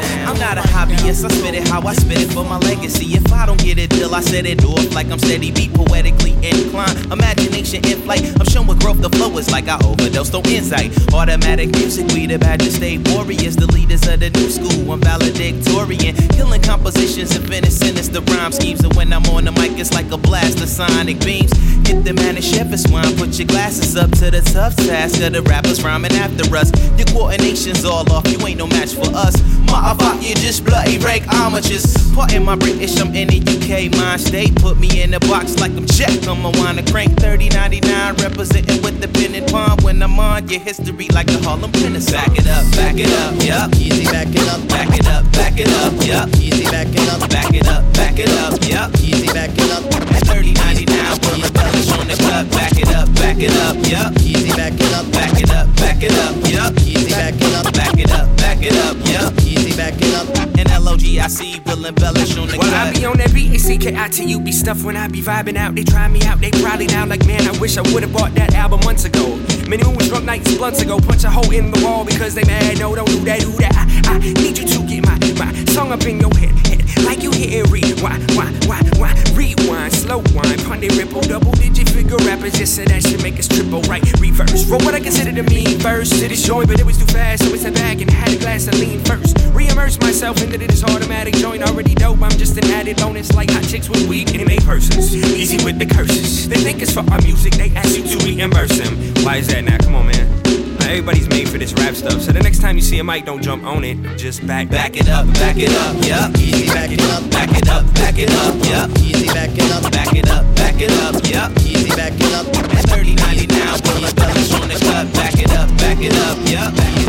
I'm not a hobbyist. I spit it how I spit it for my legacy. If I don't get it, deal, I set it off like I'm steady beat poetically inclined. Imagination in flight. I'm showing growth. The flow is like I overdosed on insight. Automatic music, we the badger state warriors, the leaders of the new school. I'm valedictorian, killing compositions and finish the rhyme schemes. And when I'm on the mic, it's like a blast of sonic beams. Hit the man and is wine. Put your glasses up to the tough task of the rappers rhyming after us. Your coordination's all off. You ain't no match for us. Motherfucker, you just bloody rake amateurs. Pardon my British, I'm in the UK mind state. Put me in a box like I'm Jack. I'm a wanna crank 3099, representing on your history like the Harlem Renaissance. Back it up, back it up, yup. Easy, back it up, back it up, back it up, yup. Easy, back it up, back it up, back it up, yup. Easy, back it up. At 3099, pull the bellish on the cut. Back it up, back it up, yup. Easy, back it up, back it up, back it up, yup. Easy, back it up, back it up, back it up, yup. Easy, back it up. Bill embellish on the Well. I be on that B-A-C-K-I-T-U be stuff when I be vibing out. They try me out, they probably now like, man, I wish I would've bought that album months ago. Many was drunk nights, blunts ago. Punch a hole in the wall because they mad. No, don't do that, do that. I, I need you to get my, my song up in your head, head. Like you hit and read. Why, why, why, why? Rewind, slow wine, pundit ripple, double digit figure rappers. Just said that shit make us triple, right? Reverse. Roll what I consider to mean verse to this joint, but it was too fast, so I sat back and had a glass of lean first. Re-immerse myself into this automatic joint, already dope. I'm just an added bonus, like hot chicks with weak anime persons. Easy with the curses. They think it's for our music, they ask you to reimburse them. Why is that now? Come on, man. Everybody's made for this rap stuff, so the next time you see a mic, don't jump on it. Just back, Back it up, back it up, yeah. Easy, back it up, Back it up, back it up, yup. Easy, back it up, Back it up,